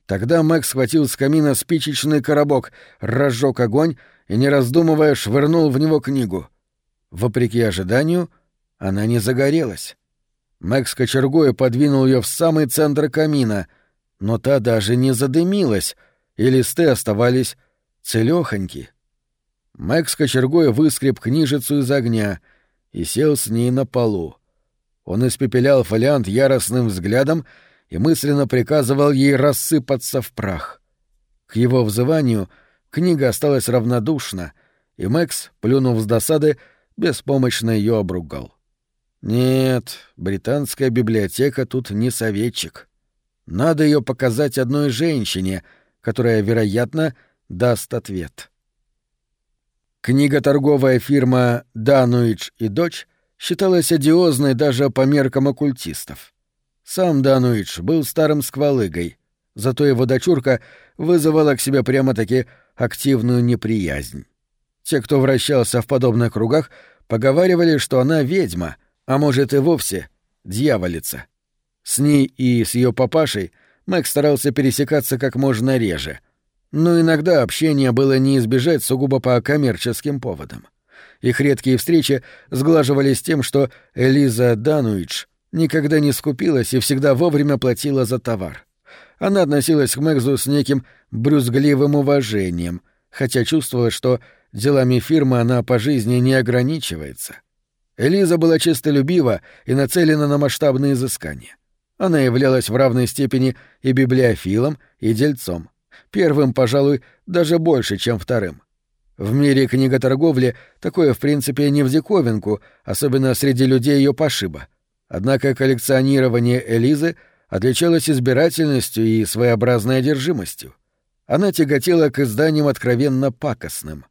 Тогда Мэг схватил с камина спичечный коробок, разжег огонь и, не раздумывая, швырнул в него книгу. Вопреки ожиданию, она не загорелась. Мэг с кочергой подвинул ее в самый центр камина, но та даже не задымилась, и листы оставались целёхоньки. Мэг с кочергой выскреб книжицу из огня и сел с ней на полу. Он испепелял фолиант яростным взглядом и мысленно приказывал ей рассыпаться в прах. К его взыванию книга осталась равнодушна, и Мэкс, плюнув с досады, беспомощно ее обругал. Нет, британская библиотека тут не советчик. Надо ее показать одной женщине, которая, вероятно, даст ответ. Книга-торговая фирма «Дануич и дочь» считалась одиозной даже по меркам оккультистов. Сам Дануич был старым сквалыгой, зато его дочурка вызывала к себе прямо-таки активную неприязнь. Те, кто вращался в подобных кругах, поговаривали, что она ведьма, а может и вовсе дьяволица. С ней и с ее папашей Мэг старался пересекаться как можно реже — но иногда общение было не избежать сугубо по коммерческим поводам. Их редкие встречи сглаживались тем, что Элиза Дануич никогда не скупилась и всегда вовремя платила за товар. Она относилась к Мэгзу с неким брюзгливым уважением, хотя чувствовала, что делами фирмы она по жизни не ограничивается. Элиза была честолюбива и нацелена на масштабные изыскания. Она являлась в равной степени и библиофилом, и дельцом. Первым, пожалуй, даже больше, чем вторым. В мире книготорговли такое, в принципе, не в диковинку, особенно среди людей ее пошиба. Однако коллекционирование Элизы отличалось избирательностью и своеобразной одержимостью. Она тяготела к изданиям откровенно пакостным.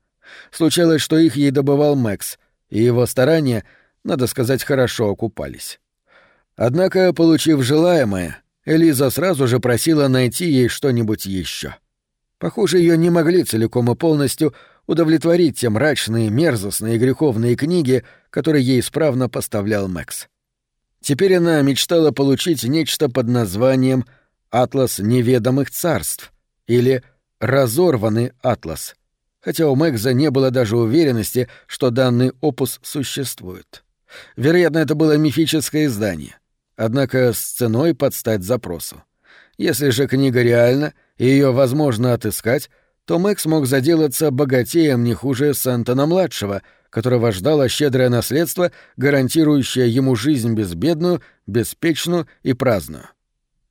Случалось, что их ей добывал Мэкс, и его старания, надо сказать, хорошо окупались. Однако, получив желаемое, Элиза сразу же просила найти ей что-нибудь еще. Похоже, ее не могли целиком и полностью удовлетворить те мрачные, мерзостные и греховные книги, которые ей исправно поставлял Мэкс. Теперь она мечтала получить нечто под названием «Атлас неведомых царств» или «Разорванный атлас», хотя у Мэкса не было даже уверенности, что данный опус существует. Вероятно, это было мифическое издание, однако с ценой под стать запросу. Если же книга реальна — и ее возможно отыскать, то Мэкс мог заделаться богатеем не хуже Сантона-младшего, которого ждало щедрое наследство, гарантирующее ему жизнь безбедную, беспечную и праздную.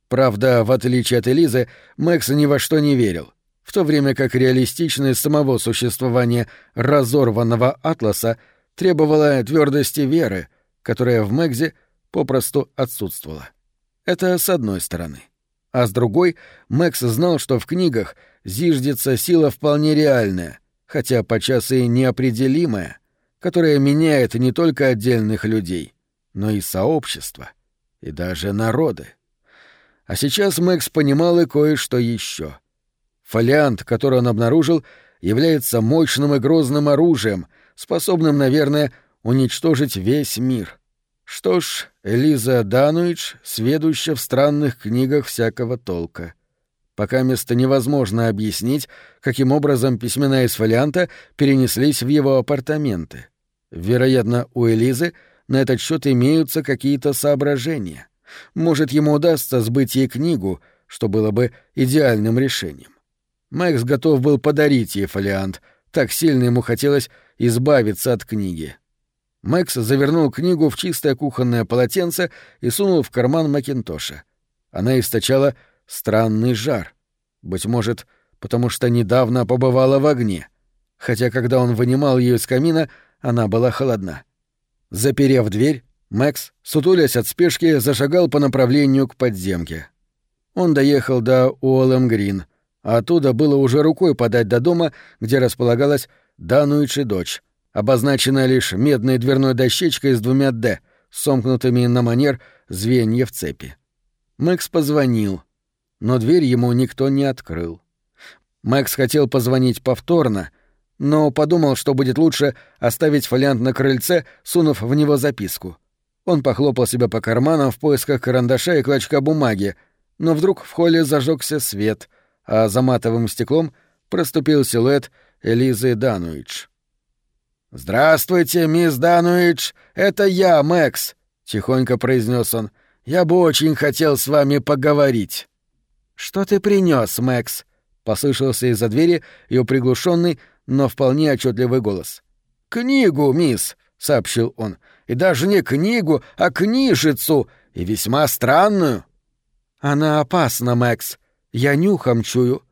Правда, в отличие от Элизы, Мэкс ни во что не верил, в то время как реалистичность самого существования разорванного атласа требовала твердости веры, которая в Мэгзе попросту отсутствовала. Это с одной стороны а с другой Мэкс знал, что в книгах зиждется сила вполне реальная, хотя подчас и неопределимая, которая меняет не только отдельных людей, но и сообщества, и даже народы. А сейчас Мэкс понимал и кое-что еще. Фолиант, который он обнаружил, является мощным и грозным оружием, способным, наверное, уничтожить весь мир. Что ж, Элиза Дануич сведуща в странных книгах всякого толка. Пока место невозможно объяснить, каким образом письмена из фолианта перенеслись в его апартаменты. Вероятно, у Элизы на этот счет имеются какие-то соображения. Может, ему удастся сбыть ей книгу, что было бы идеальным решением. Мэкс готов был подарить ей фолиант, так сильно ему хотелось избавиться от книги. Мэкс завернул книгу в чистое кухонное полотенце и сунул в карман Макинтоша. Она источала странный жар. Быть может, потому что недавно побывала в огне. Хотя, когда он вынимал ее из камина, она была холодна. Заперев дверь, Мэкс, сутулясь от спешки, зашагал по направлению к подземке. Он доехал до Уоллем-Грин, а оттуда было уже рукой подать до дома, где располагалась Дануич дочь, обозначена лишь медной дверной дощечкой с двумя «Д», сомкнутыми на манер звенья в цепи. Мэкс позвонил, но дверь ему никто не открыл. Мэкс хотел позвонить повторно, но подумал, что будет лучше оставить фолиант на крыльце, сунув в него записку. Он похлопал себя по карманам в поисках карандаша и клочка бумаги, но вдруг в холле зажегся свет, а за матовым стеклом проступил силуэт Элизы Дануич. «Здравствуйте, мисс Дануич, это я, Мэкс», — тихонько произнес он. «Я бы очень хотел с вами поговорить». «Что ты принес, Мэкс?» — послышался из-за двери ее приглушенный, но вполне отчетливый голос. «Книгу, мисс», — сообщил он, — «и даже не книгу, а книжицу, и весьма странную». «Она опасна, Мэкс. Я нюхом чую.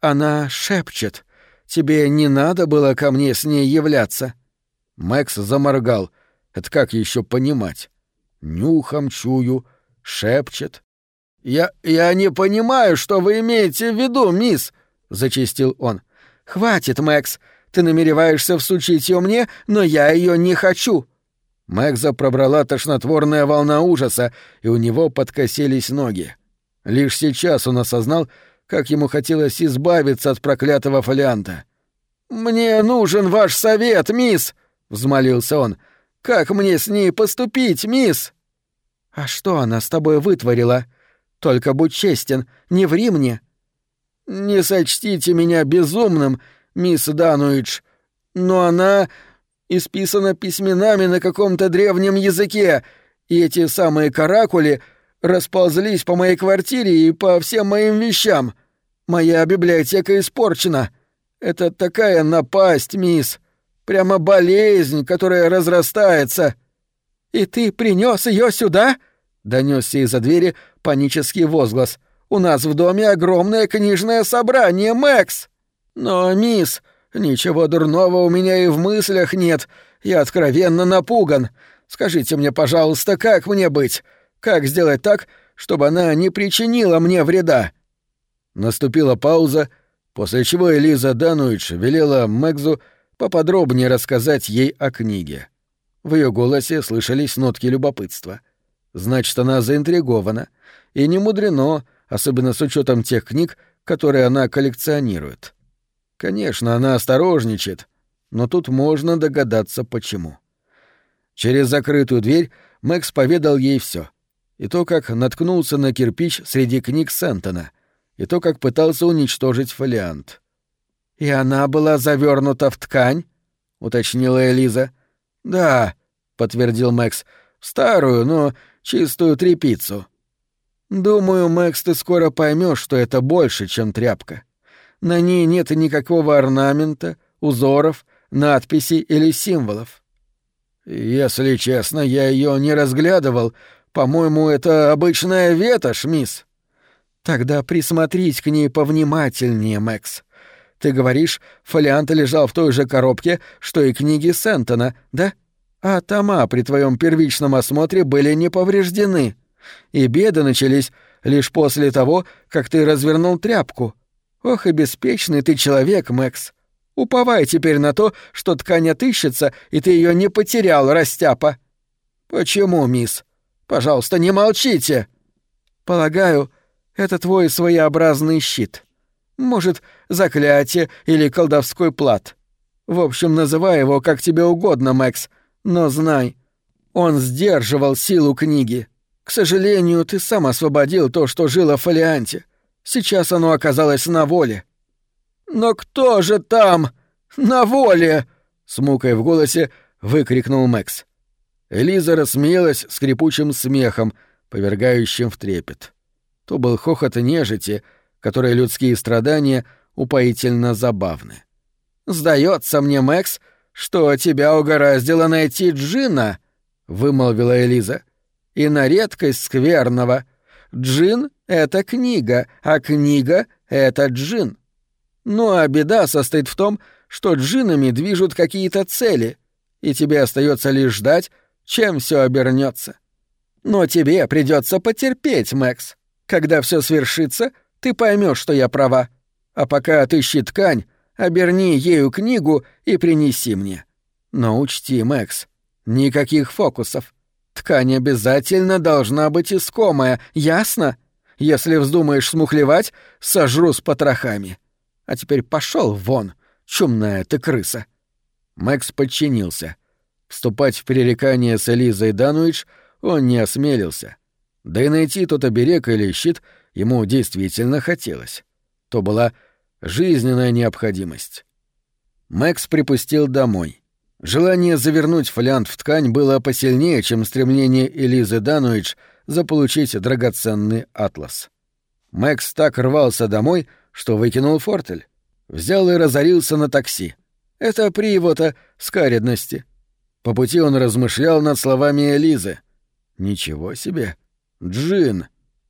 Она шепчет. Тебе не надо было ко мне с ней являться». Мэкс заморгал. Это как еще понимать? Нюхом чую, шепчет. «Я... я не понимаю, что вы имеете в виду, мисс!» — зачистил он. «Хватит, Мэкс. Ты намереваешься всучить ее мне, но я ее не хочу». Мэкса пробрала тошнотворная волна ужаса, и у него подкосились ноги. Лишь сейчас он осознал, как ему хотелось избавиться от проклятого фолианта. «Мне нужен ваш совет, мисс!» — взмолился он. «Как мне с ней поступить, мисс?» «А что она с тобой вытворила? Только будь честен, не ври мне». «Не сочтите меня безумным, мисс Дануидж, но она исписана письменами на каком-то древнем языке, и эти самые каракули расползлись по моей квартире и по всем моим вещам. Моя библиотека испорчена. Это такая напасть, мисс. Прямо болезнь, которая разрастается. И ты принес ее сюда? Донесся из-за двери панический возглас. У нас в доме огромное книжное собрание, Мэкс. Но, мисс, ничего дурного у меня и в мыслях нет. Я откровенно напуган. Скажите мне, пожалуйста, как мне быть? Как сделать так, чтобы она не причинила мне вреда?» Наступила пауза, после чего Элиза Дануич велела Мэгзу поподробнее рассказать ей о книге. В ее голосе слышались нотки любопытства. Значит, она заинтригована. И не мудрено, особенно с учетом тех книг, которые она коллекционирует. Конечно, она осторожничает, но тут можно догадаться, почему. Через закрытую дверь Мэкс поведал ей все и то, как наткнулся на кирпич среди книг Сентона, и то, как пытался уничтожить фолиант. «И она была завернута в ткань?» — уточнила Элиза. «Да», — подтвердил Мэкс, — «в старую, но чистую тряпицу». «Думаю, Мэкс, ты скоро поймешь, что это больше, чем тряпка. На ней нет никакого орнамента, узоров, надписей или символов». «Если честно, я ее не разглядывал, по-моему, это обычная ветошь, мисс. Тогда присмотрись к ней повнимательнее, Мэкс. Ты говоришь, фолиант лежал в той же коробке, что и книги Сентона, да? А тома при твоем первичном осмотре были не повреждены. И беды начались лишь после того, как ты развернул тряпку. Ох и беспечный ты человек, Мэкс. Уповай теперь на то, что ткань отыщется, и ты ее не потерял, растяпа. Почему, мисс? Пожалуйста, не молчите. Полагаю, это твой своеобразный щит. Может, заклятие или колдовской плат. В общем, называй его как тебе угодно, Мэкс, но знай, он сдерживал силу книги. К сожалению, ты сам освободил то, что жило в фолианте. Сейчас оно оказалось на воле. Но кто же там? На воле! С мукой в голосе выкрикнул Мэкс. Элиза рассмеялась скрипучим смехом, повергающим в трепет. То был хохот нежити, который людские страдания упоительно забавны. «Сдается мне, Мэкс, что тебя угораздило найти Джина», — вымолвила Элиза. «И на редкость скверного. Джин — это книга, а книга — это джин. Ну а беда состоит в том, что джинами движут какие-то цели, и тебе остается лишь ждать, чем все обернется. Но тебе придется потерпеть, Мэкс. Когда все свершится, ты поймешь, что я права. А пока отыщи ткань, оберни ею книгу и принеси мне. Но учти, Мэкс, никаких фокусов. Ткань обязательно должна быть искомая, ясно? Если вздумаешь смухлевать, сожру с потрохами. А теперь пошел вон. чумная ты крыса!» Макс подчинился. Вступать в пререкание с Элизой Дануидж он не осмелился. Да и найти тот оберег или щит ему действительно хотелось. То была жизненная необходимость. Макс припустил домой. Желание завернуть флянт в ткань было посильнее, чем стремление Элизы Дануидж заполучить драгоценный атлас. Макс так рвался домой, что выкинул фортель. Взял и разорился на такси. Это при его-то скаредности. По пути он размышлял над словами Элизы. «Ничего себе! Джин!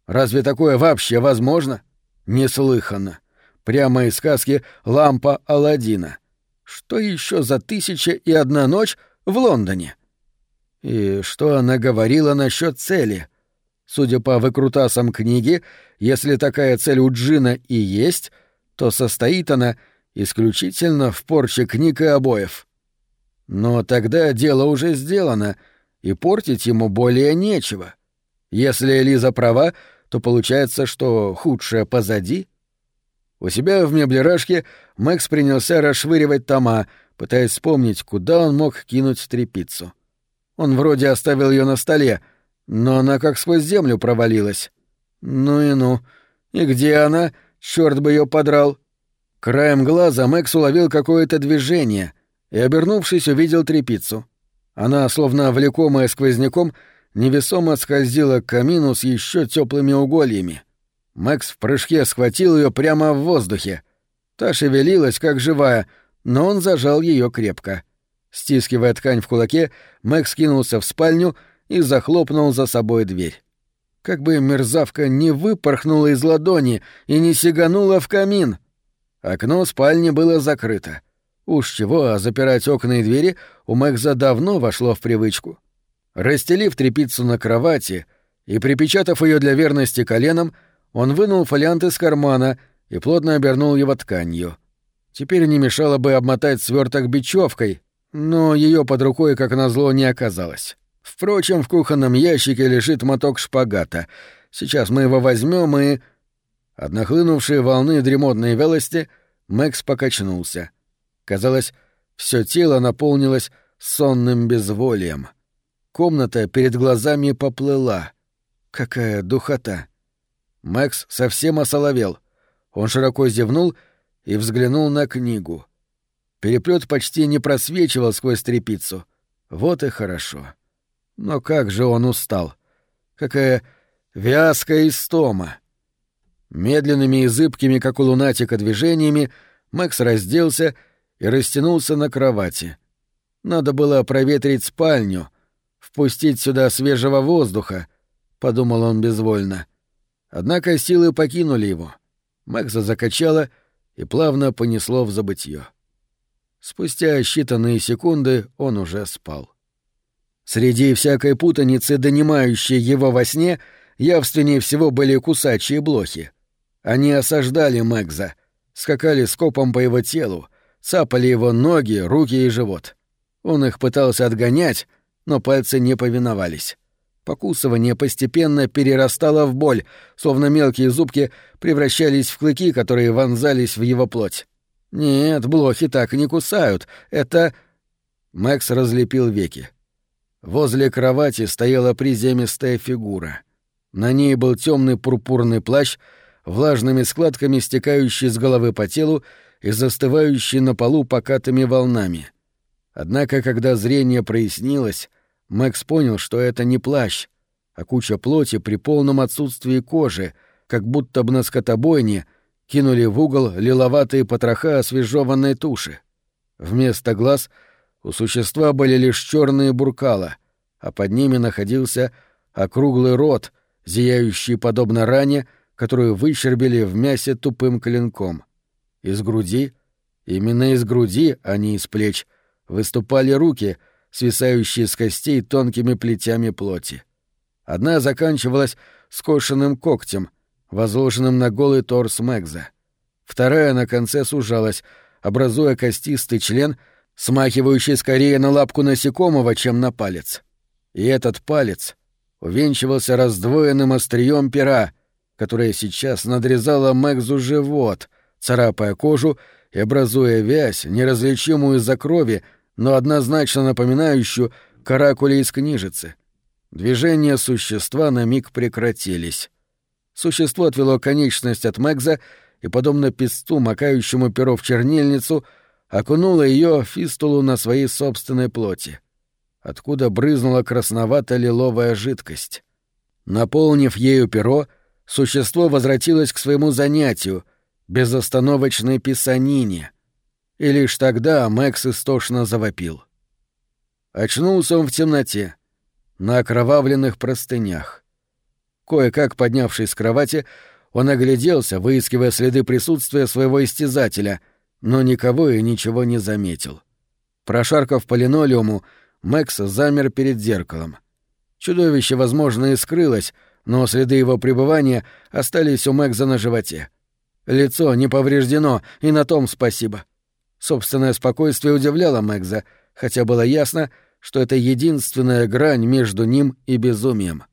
Разве такое вообще возможно? Неслыханно! Прямо из сказки «Лампа Аладдина». Что еще за тысяча и одна ночь в Лондоне? И что она говорила насчет цели? Судя по выкрутасам книги, если такая цель у Джина и есть, то состоит она исключительно в порче книг и обоев. Но тогда дело уже сделано, и портить ему более нечего. Если Элиза права, то получается, что худшее позади — у себя в меблерашке Мэкс принялся расшвыривать тома, пытаясь вспомнить, куда он мог кинуть трепицу. Он вроде оставил ее на столе, но она как сквозь землю провалилась. Ну и ну. И где она? Черт бы ее подрал. Краем глаза Мэкс уловил какое-то движение и, обернувшись, увидел трепицу. Она, словно влекомая сквозняком, невесомо скользила к камину с еще теплыми угольями. Макс в прыжке схватил ее прямо в воздухе. Та шевелилась, как живая, но он зажал ее крепко. Стискивая ткань в кулаке, Макс кинулся в спальню и захлопнул за собой дверь. Как бы мерзавка не выпорхнула из ладони и не сиганула в камин. Окно спальни было закрыто. Уж чего, а запирать окна и двери у Мэкса давно вошло в привычку. Расстелив трепицу на кровати и припечатав ее для верности коленом, он вынул фолиант из кармана и плотно обернул его тканью. Теперь не мешало бы обмотать сверток бечевкой, но ее под рукой, как назло, не оказалось. Впрочем, в кухонном ящике лежит моток шпагата. Сейчас мы его возьмем и... От нахлынувшей волны дремотной вялости Мэкс покачнулся. Казалось, все тело наполнилось сонным безволием. Комната перед глазами поплыла. Какая духота! Макс совсем осоловел. Он широко зевнул и взглянул на книгу. Переплет почти не просвечивал сквозь трепицу. Вот и хорошо. Но как же он устал. Какая вязкая истома. Медленными и зыбкими, как у лунатика, движениями Макс разделся и растянулся на кровати. Надо было проветрить спальню, впустить сюда свежего воздуха, — подумал он безвольно. — Однако силы покинули его. Макса закачало и плавно понесло в забытье. Спустя считанные секунды он уже спал. Среди всякой путаницы, донимающей его во сне, явственнее всего были кусачие блохи. Они осаждали Мэгза, скакали скопом по его телу, цапали его ноги, руки и живот. Он их пытался отгонять, но пальцы не повиновались. Покусывание постепенно перерастало в боль, словно мелкие зубки превращались в клыки, которые вонзались в его плоть. «Нет, блохи так не кусают. Это...» Макс разлепил веки. Возле кровати стояла приземистая фигура. На ней был темный пурпурный плащ, влажными складками стекающий с головы по телу и застывающий на полу покатыми волнами. Однако, когда зрение прояснилось, Макс понял, что это не плащ, а куча плоти при полном отсутствии кожи, как будто бы на скотобойне кинули в угол лиловатые потроха освежеванной туши. Вместо глаз у существа были лишь черные буркала, а под ними находился округлый рот, зияющий подобно ране, которую выщербили в мясе тупым клинком. Из груди, именно из груди, а не из плеч, выступали руки — свисающие с костей тонкими плетями плоти. Одна заканчивалась скошенным когтем, возложенным на голый торс Мэгза. Вторая на конце сужалась, образуя костистый член, смахивающий скорее на лапку насекомого, чем на палец. И этот палец увенчивался раздвоенным острием пера, которое сейчас надрезало Мэгзу живот, царапая кожу и образуя вязь, неразличимую из-за крови, но однозначно напоминающую каракули из книжицы. Движения существа на миг прекратились. Существо отвело конечность от Мэгза и, подобно песту, макающему перо в чернильницу, окунуло ее фистулу на своей собственной плоти, откуда брызнула красновато-лиловая жидкость. Наполнив ею перо, существо возвратилось к своему занятию — безостановочной писанине. И лишь тогда Мэкс истошно завопил. Очнулся он в темноте, на окровавленных простынях. Кое-как поднявшись с кровати, он огляделся, выискивая следы присутствия своего истязателя, но никого и ничего не заметил. Прошаркав по линолеуму, Мэкс замер перед зеркалом. Чудовище, возможно, и скрылось, но следы его пребывания остались у Мэкса на животе. Лицо не повреждено, и на том спасибо. Собственное спокойствие удивляло Мэгза, хотя было ясно, что это единственная грань между ним и безумием.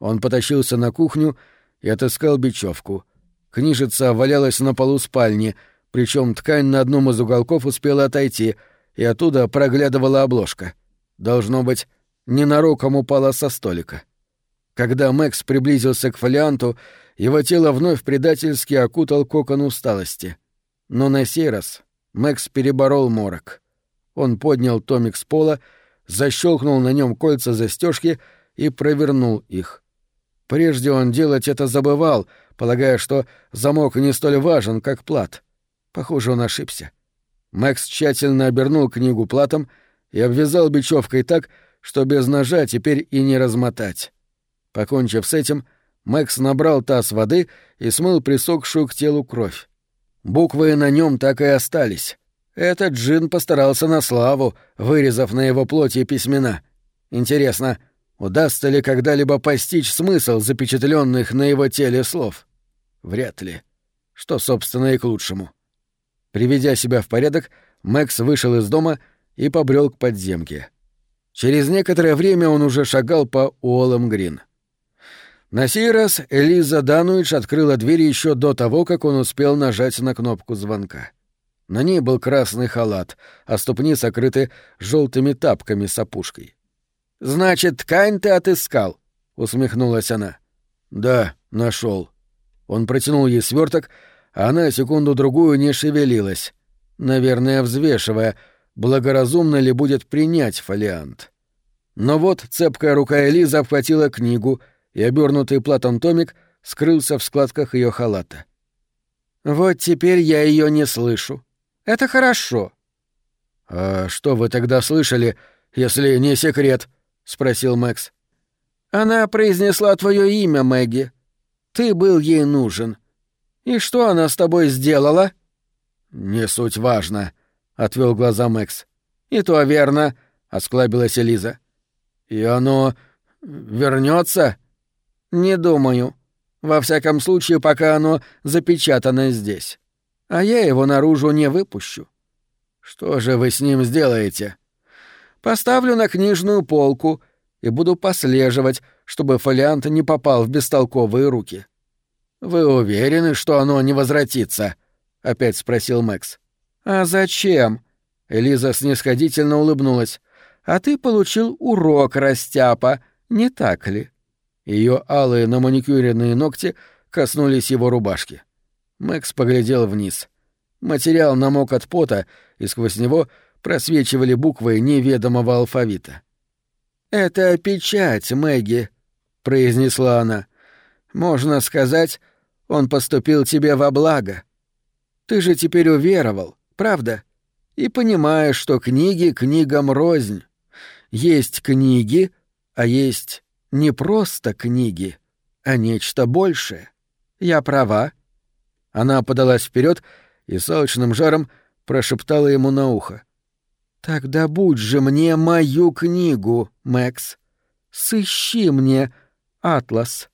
Он потащился на кухню и отыскал бечевку. Книжица валялась на полу спальни, причем ткань на одном из уголков успела отойти, и оттуда проглядывала обложка. Должно быть, ненароком упала со столика. Когда Мэкс приблизился к фолианту, его тело вновь предательски окутал кокон усталости. Но на сей раз Мэкс переборол морок. Он поднял томик с пола, защелкнул на нем кольца застежки и провернул их. Прежде он делать это забывал, полагая, что замок не столь важен, как плат. Похоже, он ошибся. Мэкс тщательно обернул книгу платом и обвязал бечевкой так, что без ножа теперь и не размотать. Покончив с этим, Мэкс набрал таз воды и смыл присохшую к телу кровь. Буквы на нем так и остались. Этот джин постарался на славу, вырезав на его плоти письмена. Интересно, удастся ли когда-либо постичь смысл запечатленных на его теле слов? Вряд ли. Что, собственно, и к лучшему. Приведя себя в порядок, Мэкс вышел из дома и побрел к подземке. Через некоторое время он уже шагал по Уоллам Грин. — на сей раз Элиза Дануич открыла дверь еще до того, как он успел нажать на кнопку звонка. На ней был красный халат, а ступни сокрыты желтыми тапками с опушкой. «Значит, ткань ты отыскал?» — усмехнулась она. «Да, нашел. Он протянул ей сверток, а она секунду-другую не шевелилась, наверное, взвешивая, благоразумно ли будет принять фолиант. Но вот цепкая рука Элизы обхватила книгу — и обернутый платом томик скрылся в складках ее халата. «Вот теперь я ее не слышу. Это хорошо». «А что вы тогда слышали, если не секрет?» — спросил Мэкс. «Она произнесла твое имя, Мэгги. Ты был ей нужен. И что она с тобой сделала?» «Не суть важно», — отвел глаза Мэкс. «И то верно», — осклабилась Элиза. «И оно вернется? «Не думаю. Во всяком случае, пока оно запечатано здесь. А я его наружу не выпущу». «Что же вы с ним сделаете?» «Поставлю на книжную полку и буду послеживать, чтобы фолиант не попал в бестолковые руки». «Вы уверены, что оно не возвратится?» — опять спросил Мэкс. «А зачем?» — Элиза снисходительно улыбнулась. «А ты получил урок, растяпа, не так ли?» Ее алые наманикюренные ногти коснулись его рубашки. Мэкс поглядел вниз. Материал намок от пота, и сквозь него просвечивали буквы неведомого алфавита. «Это печать, Мэгги», — произнесла она. «Можно сказать, он поступил тебе во благо. Ты же теперь уверовал, правда? И понимаешь, что книги книгам рознь. Есть книги, а есть не просто книги, а нечто большее. Я права. Она подалась вперед и с алчным жаром прошептала ему на ухо. «Тогда будь же мне мою книгу, Мэкс. Сыщи мне атлас».